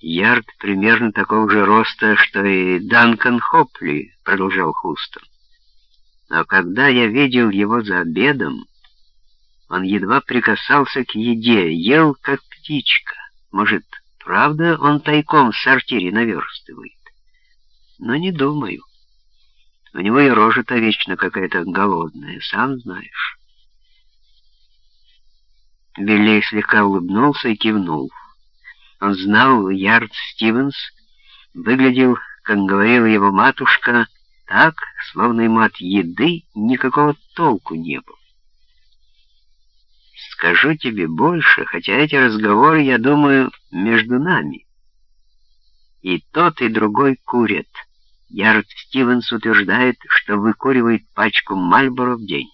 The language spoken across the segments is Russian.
Ярд примерно такого же роста, что и Данкан Хопли, продолжал Хустон. Но когда я видел его за обедом, он едва прикасался к еде, ел как птичка. Может, правда он тайком в сортире наверстывает? Но не думаю. У него и рожа-то вечно какая-то голодная, сам знаешь. Билли слегка улыбнулся и кивнул. Он знал, Ярд Стивенс выглядел, как говорила его матушка, так, словно ему от еды никакого толку не было. Скажу тебе больше, хотя эти разговоры, я думаю, между нами. И тот, и другой курят. Ярд Стивенс утверждает, что выкуривает пачку Мальборо в день.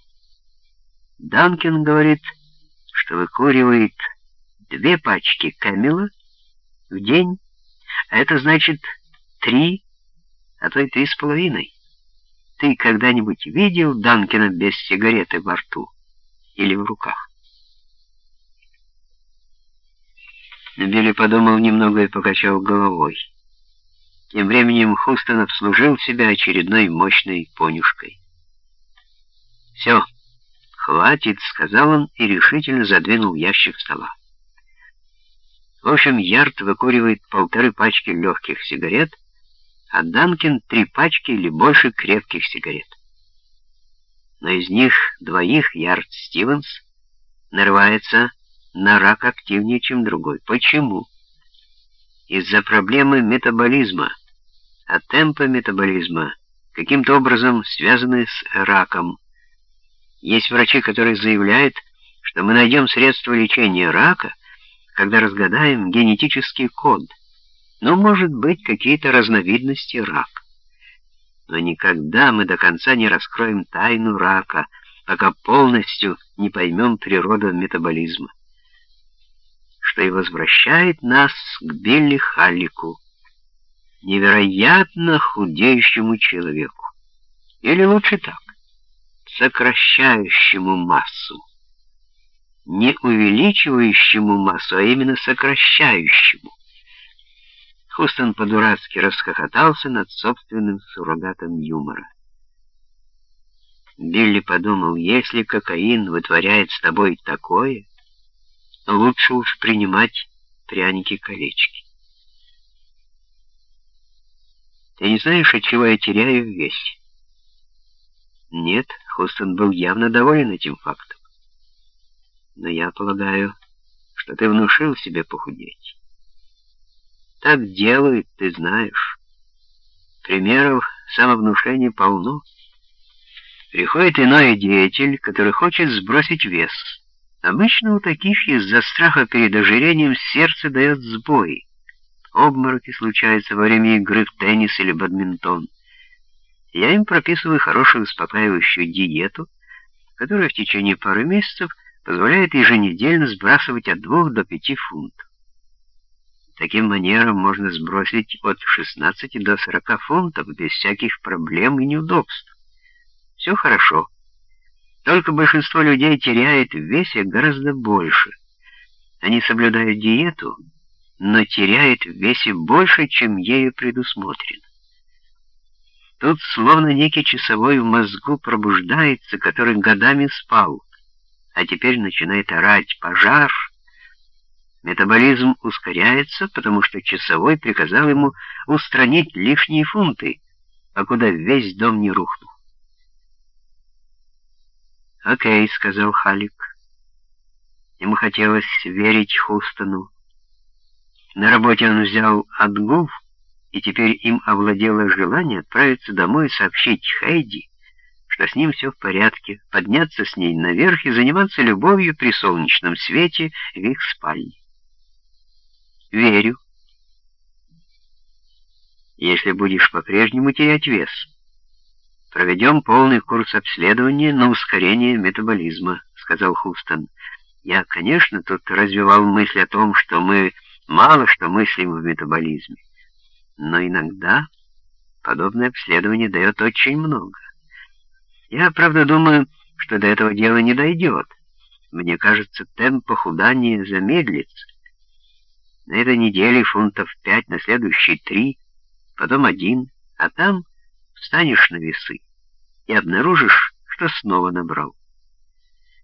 Данкин говорит, что выкуривает две пачки Камила в день, а это значит три, а то и три с половиной. Ты когда-нибудь видел Данкина без сигареты во рту или в руках? Билли подумал немного и покачал головой. Тем временем Хустон обслужил себя очередной мощной понюшкой. «Все, хватит», — сказал он и решительно задвинул ящик стола. В общем, Ярд выкуривает полторы пачки легких сигарет, а Данкин — три пачки или больше крепких сигарет. Но из них двоих Ярд Стивенс нарывается на рак активнее, чем другой. Почему? Из-за проблемы метаболизма, а темпа метаболизма каким-то образом связаны с раком. Есть врачи, которые заявляют, что мы найдем средства лечения рака — когда разгадаем генетический код. Ну, может быть, какие-то разновидности рака. Но никогда мы до конца не раскроем тайну рака, пока полностью не поймем природу метаболизма. Что и возвращает нас к Билли Халлику, невероятно худеющему человеку. Или лучше так, сокращающему массу не увеличивающему массу, а именно сокращающему. Хустон по-дурацки расхохотался над собственным суррогатом юмора. Билли подумал, если кокаин вытворяет с тобой такое, лучше уж принимать пряники-колечки. Ты не знаешь, от чего я теряю в весе? Нет, Хустон был явно доволен этим фактом но я полагаю, что ты внушил себе похудеть. Так делают, ты знаешь. Примеров самовнушения полно. Приходит иной деятель, который хочет сбросить вес. Обычно у таких из-за страха перед ожирением сердце дает сбой. Обмороки случаются во время игры в теннис или бадминтон. Я им прописываю хорошую успокаивающую диету, которая в течение пары месяцев позволяет еженедельно сбрасывать от 2 до 5 фунтов. Таким манером можно сбросить от 16 до 40 фунтов без всяких проблем и неудобств. Все хорошо. Только большинство людей теряет в весе гораздо больше. Они соблюдают диету, но теряют в весе больше, чем ею предусмотрено. Тут словно некий часовой в мозгу пробуждается, который годами спал а теперь начинает орать «пожар», метаболизм ускоряется, потому что часовой приказал ему устранить лишние фунты, покуда весь дом не рухнул. «Окей», — сказал Халик. Ему хотелось верить Хустону. На работе он взял отгул, и теперь им овладело желание отправиться домой и сообщить Хейди, что с ним все в порядке, подняться с ней наверх и заниматься любовью при солнечном свете в их спальне. Верю. Если будешь по-прежнему терять вес, проведем полный курс обследования на ускорение метаболизма, сказал Хустон. Я, конечно, тут развивал мысль о том, что мы мало что мыслим в метаболизме, но иногда подобное обследование дает очень много. Я, правда, думаю, что до этого дела не дойдет. Мне кажется, темп похудания замедлится. На этой неделе фунтов пять, на следующей три, потом один, а там встанешь на весы и обнаружишь, что снова набрал.